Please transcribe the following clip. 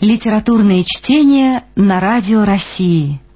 Литературные чтения на радио России.